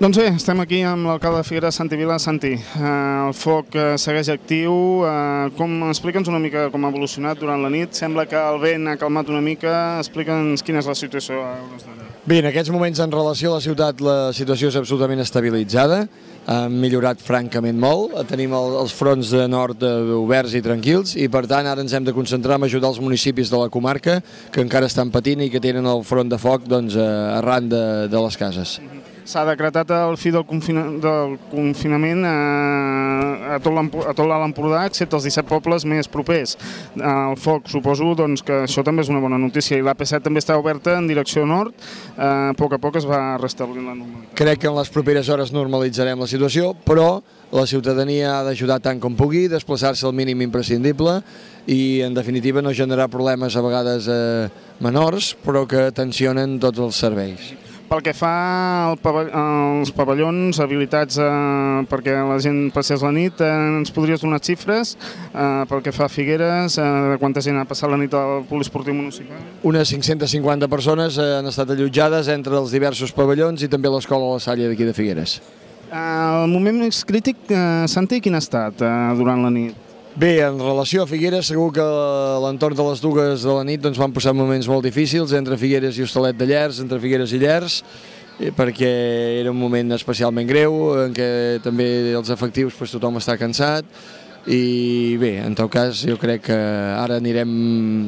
Doncs bé, estem aquí amb l'alcalde de Figueres, Santi Vila. Santi, eh, el foc eh, segueix actiu. Eh, com Explica'ns una mica com ha evolucionat durant la nit. Sembla que el vent ha calmat una mica. Explica'ns quina és la situació a hores d'ara. Bé, en aquests moments en relació a la ciutat la situació és absolutament estabilitzada, ha millorat francament molt, tenim el, els fronts de nord eh, oberts i tranquils i per tant ara ens hem de concentrar en ajudar els municipis de la comarca que encara estan patint i que tenen el front de foc doncs, eh, arran de, de les cases. S'ha decretat el fi del, confina del confinament a, a a tot l'Alt Empordà, excepte els 17 pobles més propers. El foc, suposo doncs, que això també és una bona notícia. I l'AP7 també està oberta en direcció nord. Eh, a poc a poc es va restablint la normalitat. Crec que en les properes hores normalitzarem la situació, però la ciutadania ha d'ajudar tant com pugui, desplaçar-se al mínim imprescindible i, en definitiva, no generar problemes a vegades eh, menors, però que tensionen tots els serveis. Pel que fa al pava- als pavellons habilitats eh, perquè la gent passés la nit, eh, ens podries donar xifres eh, pel que fa a Figueres, eh, de quanta gent ha passat la nit al poliesportiu municipal? Unes 550 persones eh, han estat allotjades entre els diversos pavellons i també l'escola La Salle d'aquí de Figueres. Eh, el moment més crític, eh, Santi, quin ha estat eh, durant la nit? Bé, en relació a Figueres, segur que l'entorn de les dues de la nit doncs, van passar moments molt difícils entre Figueres i Hostalet de Llers, entre Figueres i Llers, eh, perquè era un moment especialment greu, en què també els efectius doncs, tothom està cansat, i bé, en tot cas jo crec que ara anirem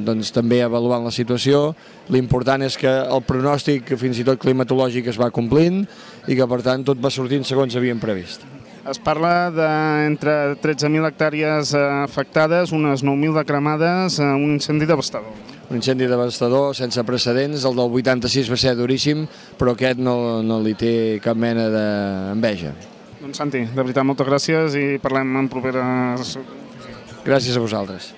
doncs, també avaluant la situació. L'important és que el pronòstic fins i tot climatològic es va complint i que per tant tot va sortint segons havíem previst. Es parla d'entre 13.000 hectàrees eh, afectades, unes 9.000 de cremades, eh, un incendi devastador. Un incendi devastador, sense precedents, el del 86 va ser duríssim, però aquest no, no li té cap mena d'enveja. Doncs Santi, de veritat, moltes gràcies i parlem en properes... Gràcies a vosaltres.